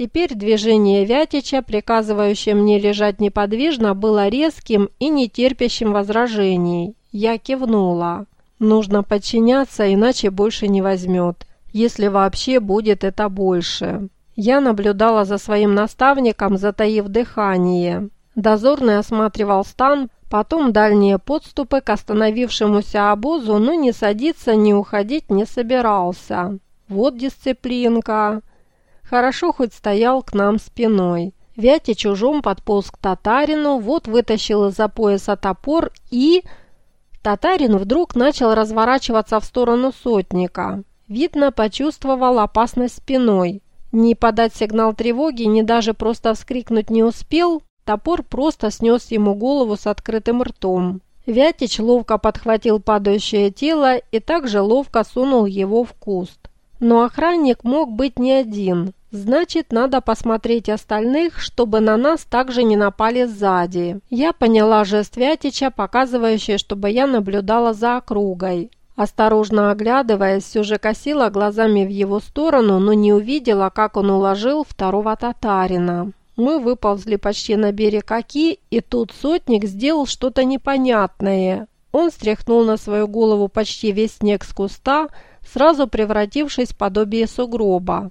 Теперь движение Вятича, приказывающее мне лежать неподвижно, было резким и нетерпящим возражений. Я кивнула. Нужно подчиняться, иначе больше не возьмет. Если вообще будет это больше. Я наблюдала за своим наставником, затаив дыхание. Дозорный осматривал стан, потом дальние подступы к остановившемуся обозу, но ни садиться, ни уходить не собирался. Вот дисциплинка. Хорошо хоть стоял к нам спиной. Вятя чужом подполз к татарину, вот вытащил из-за пояса топор и... Татарин вдруг начал разворачиваться в сторону сотника. Видно, почувствовал опасность спиной. Не подать сигнал тревоги, ни даже просто вскрикнуть не успел, топор просто снес ему голову с открытым ртом. Вятич ловко подхватил падающее тело и также ловко сунул его в куст. Но охранник мог быть не один. Значит, надо посмотреть остальных, чтобы на нас также не напали сзади. Я поняла жест Вятича, показывающий, чтобы я наблюдала за округой. Осторожно оглядываясь, все же косила глазами в его сторону, но не увидела, как он уложил второго татарина. Мы выползли почти на берег Оки, и тут сотник сделал что-то непонятное. Он стряхнул на свою голову почти весь снег с куста, сразу превратившись в подобие сугроба.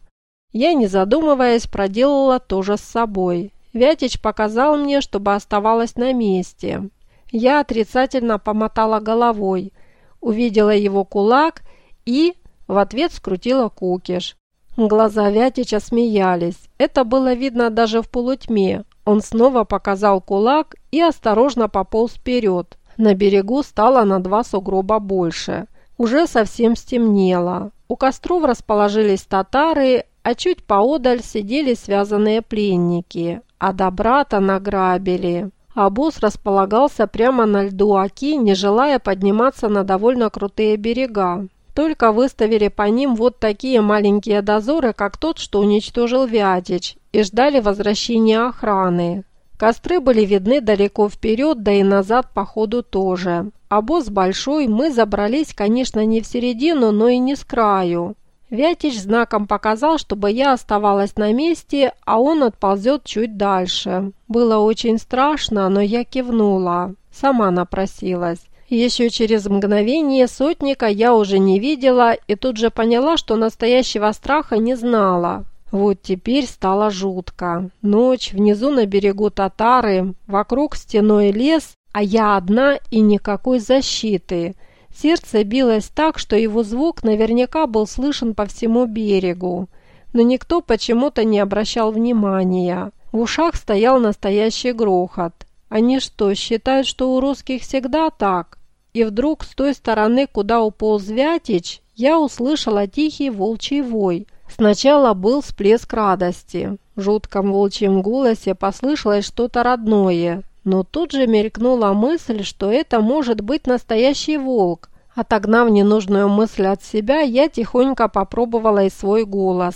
Я, не задумываясь, проделала то же с собой. Вятич показал мне, чтобы оставалась на месте. Я отрицательно помотала головой, увидела его кулак и в ответ скрутила кукиш. Глаза Вятича смеялись. Это было видно даже в полутьме. Он снова показал кулак и осторожно пополз вперед. На берегу стало на два сугроба больше. Уже совсем стемнело. У костров расположились татары, а чуть поодаль сидели связанные пленники, а до брата награбили. Обоз располагался прямо на льду Оки, не желая подниматься на довольно крутые берега. Только выставили по ним вот такие маленькие дозоры, как тот, что уничтожил Вятич, и ждали возвращения охраны. Костры были видны далеко вперед, да и назад по ходу тоже. Обоз большой, мы забрались, конечно, не в середину, но и не с краю. Вятич знаком показал, чтобы я оставалась на месте, а он отползет чуть дальше. Было очень страшно, но я кивнула. Сама напросилась. Еще через мгновение сотника я уже не видела и тут же поняла, что настоящего страха не знала. Вот теперь стало жутко. Ночь, внизу на берегу татары, вокруг стеной лес, а я одна и никакой защиты – Сердце билось так, что его звук наверняка был слышен по всему берегу, но никто почему-то не обращал внимания. В ушах стоял настоящий грохот. Они что, считают, что у русских всегда так? И вдруг с той стороны, куда уполз Вятич, я услышала тихий волчий вой. Сначала был всплеск радости. В жутком волчьем голосе послышалось что-то родное, но тут же мелькнула мысль, что это может быть настоящий волк. Отогнав ненужную мысль от себя, я тихонько попробовала и свой голос,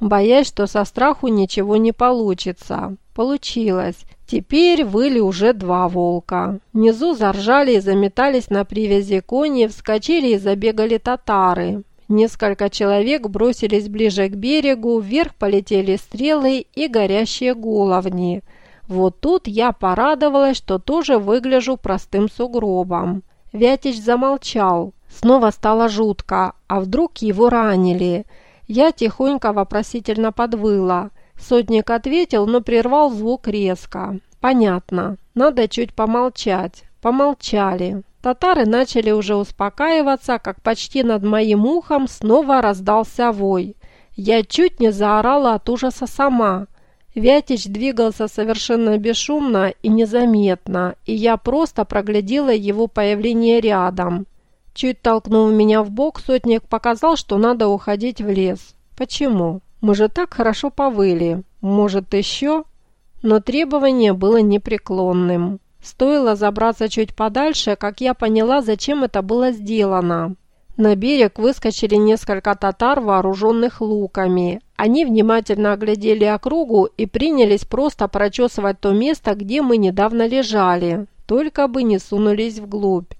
боясь, что со страху ничего не получится. Получилось. Теперь выли уже два волка. Внизу заржали и заметались на привязи кони, вскочили и забегали татары. Несколько человек бросились ближе к берегу, вверх полетели стрелы и горящие головни. Вот тут я порадовалась, что тоже выгляжу простым сугробом. Вятич замолчал. Снова стало жутко, а вдруг его ранили? Я тихонько вопросительно подвыла. Сотник ответил, но прервал звук резко. «Понятно. Надо чуть помолчать». Помолчали. Татары начали уже успокаиваться, как почти над моим ухом снова раздался вой. Я чуть не заорала от ужаса сама. Вятич двигался совершенно бесшумно и незаметно, и я просто проглядела его появление рядом. Чуть толкнув меня в бок, сотник показал, что надо уходить в лес. Почему? Мы же так хорошо повыли. Может, еще? Но требование было непреклонным. Стоило забраться чуть подальше, как я поняла, зачем это было сделано. На берег выскочили несколько татар, вооруженных луками. Они внимательно оглядели округу и принялись просто прочесывать то место, где мы недавно лежали, только бы не сунулись вглубь.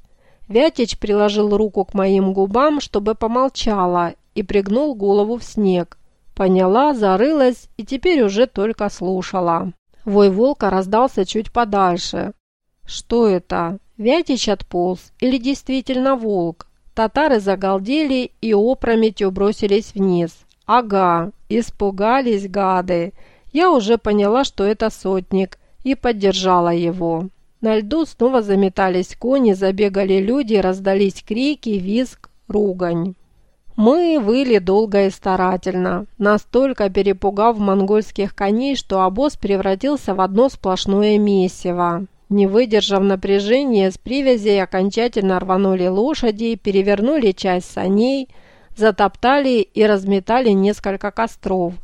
Вятич приложил руку к моим губам, чтобы помолчала, и пригнул голову в снег. Поняла, зарылась и теперь уже только слушала. Вой волка раздался чуть подальше. Что это? Вятич отполз или действительно волк? Татары загалдели и опрометью бросились вниз. Ага, испугались гады. Я уже поняла, что это сотник, и поддержала его. На льду снова заметались кони, забегали люди, раздались крики, визг, ругань. Мы выли долго и старательно, настолько перепугав монгольских коней, что обоз превратился в одно сплошное месиво. Не выдержав напряжения, с привязей окончательно рванули лошади, перевернули часть саней, затоптали и разметали несколько костров.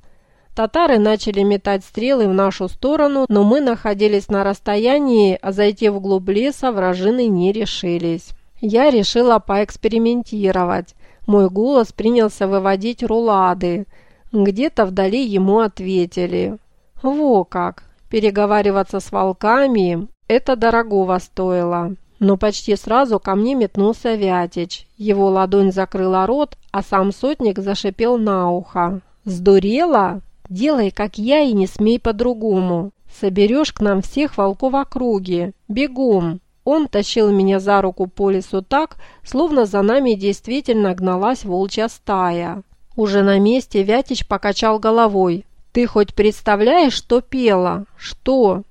Татары начали метать стрелы в нашу сторону, но мы находились на расстоянии, а зайти вглубь леса вражины не решились. Я решила поэкспериментировать. Мой голос принялся выводить рулады. Где-то вдали ему ответили. Во как! Переговариваться с волками – это дорогого стоило. Но почти сразу ко мне метнулся Вятич. Его ладонь закрыла рот, а сам сотник зашипел на ухо. «Сдурела? Делай, как я, и не смей по-другому. Соберешь к нам всех волков округе. Бегом!» Он тащил меня за руку по лесу так, словно за нами действительно гналась волчья стая. Уже на месте Вятич покачал головой. «Ты хоть представляешь, что пела? Что?»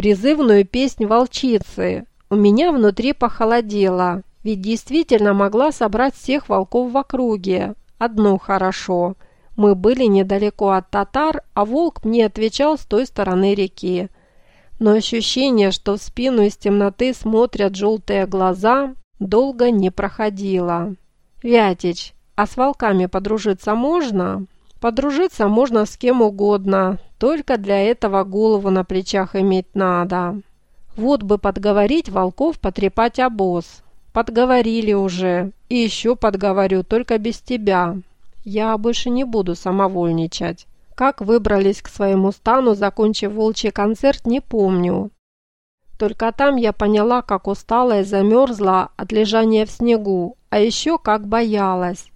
«Призывную песнь волчицы. У меня внутри похолодело, ведь действительно могла собрать всех волков в округе. Одно хорошо. Мы были недалеко от татар, а волк мне отвечал с той стороны реки но ощущение, что в спину из темноты смотрят желтые глаза, долго не проходило. «Вятич, а с волками подружиться можно?» «Подружиться можно с кем угодно, только для этого голову на плечах иметь надо. Вот бы подговорить волков потрепать обоз. Подговорили уже, и еще подговорю, только без тебя. Я больше не буду самовольничать». Как выбрались к своему стану, закончив волчий концерт, не помню. Только там я поняла, как устала и замерзла от лежания в снегу, а еще как боялась.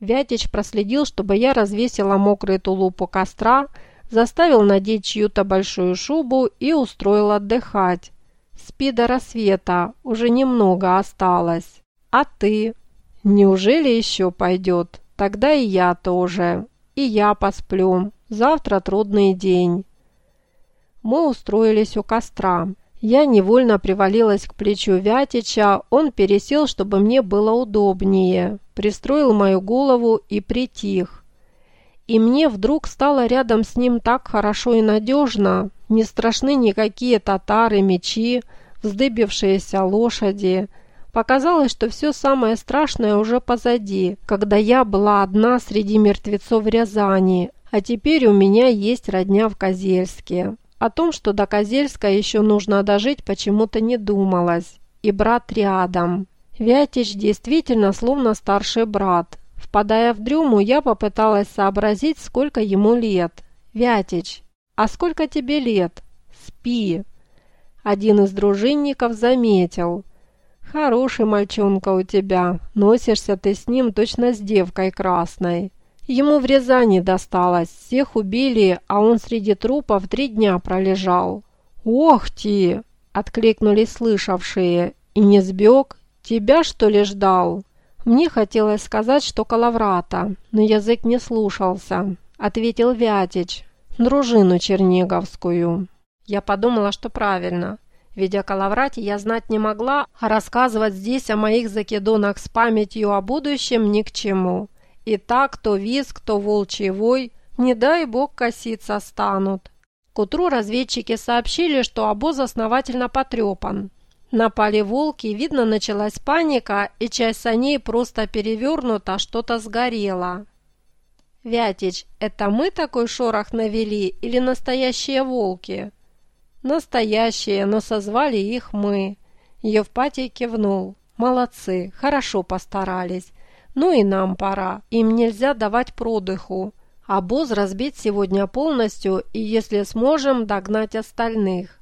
Вятич проследил, чтобы я развесила мокрый тулуп у костра, заставил надеть чью-то большую шубу и устроил отдыхать. Спи до рассвета, уже немного осталось. А ты? Неужели еще пойдет? Тогда и я тоже и я посплю. Завтра трудный день». Мы устроились у костра. Я невольно привалилась к плечу Вятича, он пересел, чтобы мне было удобнее, пристроил мою голову и притих. И мне вдруг стало рядом с ним так хорошо и надежно, не страшны никакие татары, мечи, вздыбившиеся лошади – Показалось, что все самое страшное уже позади, когда я была одна среди мертвецов Рязани, а теперь у меня есть родня в Козельске. О том, что до Козельска еще нужно дожить, почему-то не думалось. И брат рядом. Вятич действительно словно старший брат. Впадая в дрему, я попыталась сообразить, сколько ему лет. «Вятич, а сколько тебе лет?» «Спи». Один из дружинников заметил – «Хороший мальчонка у тебя. Носишься ты с ним точно с девкой красной. Ему в Рязани досталось. Всех убили, а он среди трупов три дня пролежал». «Ох ти!» – откликнулись слышавшие. «И не сбег? Тебя, что ли, ждал?» Мне хотелось сказать, что Калаврата, но язык не слушался. Ответил Вятич. «Дружину черниговскую». Я подумала, что правильно – ведь о Калаврате я знать не могла, а рассказывать здесь о моих закидонах с памятью о будущем ни к чему. И так то визг, то волчий вой, не дай бог коситься станут. К утру разведчики сообщили, что обоз основательно потрепан. Напали волки, видно, началась паника, и часть саней просто перевернута, что-то сгорело. «Вятич, это мы такой шорох навели или настоящие волки?» «Настоящие, но созвали их мы». Евпатий кивнул. «Молодцы, хорошо постарались. Ну и нам пора. Им нельзя давать продыху. Обоз разбить сегодня полностью и, если сможем, догнать остальных».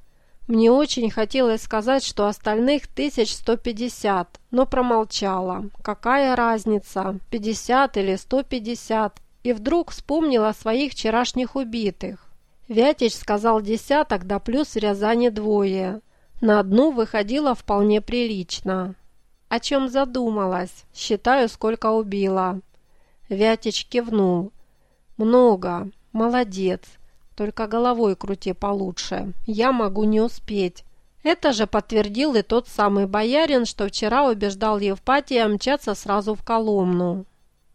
Мне очень хотелось сказать, что остальных 1150, но промолчала. Какая разница, 50 или 150? и вдруг вспомнил о своих вчерашних убитых. Вятич сказал десяток, да плюс Рязани двое. На одну выходило вполне прилично. О чем задумалась? Считаю, сколько убила. Вятич кивнул. Много. Молодец. Только головой крути получше. Я могу не успеть. Это же подтвердил и тот самый боярин, что вчера убеждал Евпатия мчаться сразу в Коломну.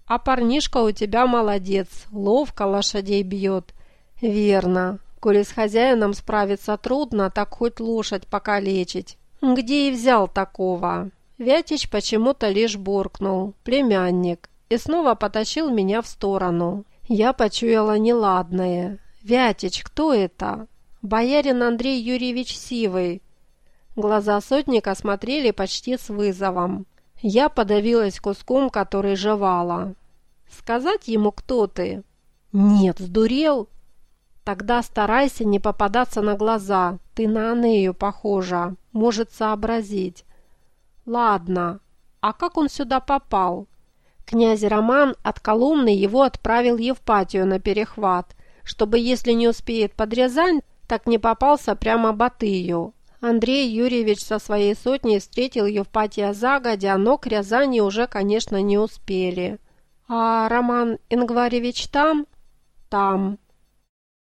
«А парнишка у тебя молодец, ловко лошадей бьет». «Верно. Коли с хозяином справиться трудно, так хоть лошадь покалечить». «Где и взял такого?» Вятич почему-то лишь буркнул «племянник» и снова потащил меня в сторону. Я почуяла неладное. «Вятич, кто это?» «Боярин Андрей Юрьевич Сивый». Глаза сотника смотрели почти с вызовом. Я подавилась куском, который жевала. «Сказать ему, кто ты?» «Нет, сдурел?» «Тогда старайся не попадаться на глаза. Ты на Анею похожа. Может сообразить». «Ладно. А как он сюда попал?» Князь Роман от Коломны его отправил Евпатию на перехват, чтобы, если не успеет под Рязань, так не попался прямо Батыю. Андрей Юрьевич со своей сотней встретил Евпатия загодя, но к Рязани уже, конечно, не успели. «А Роман Ингваревич там?» «Там».